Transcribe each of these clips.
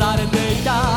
Daar de jaren.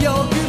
有雨。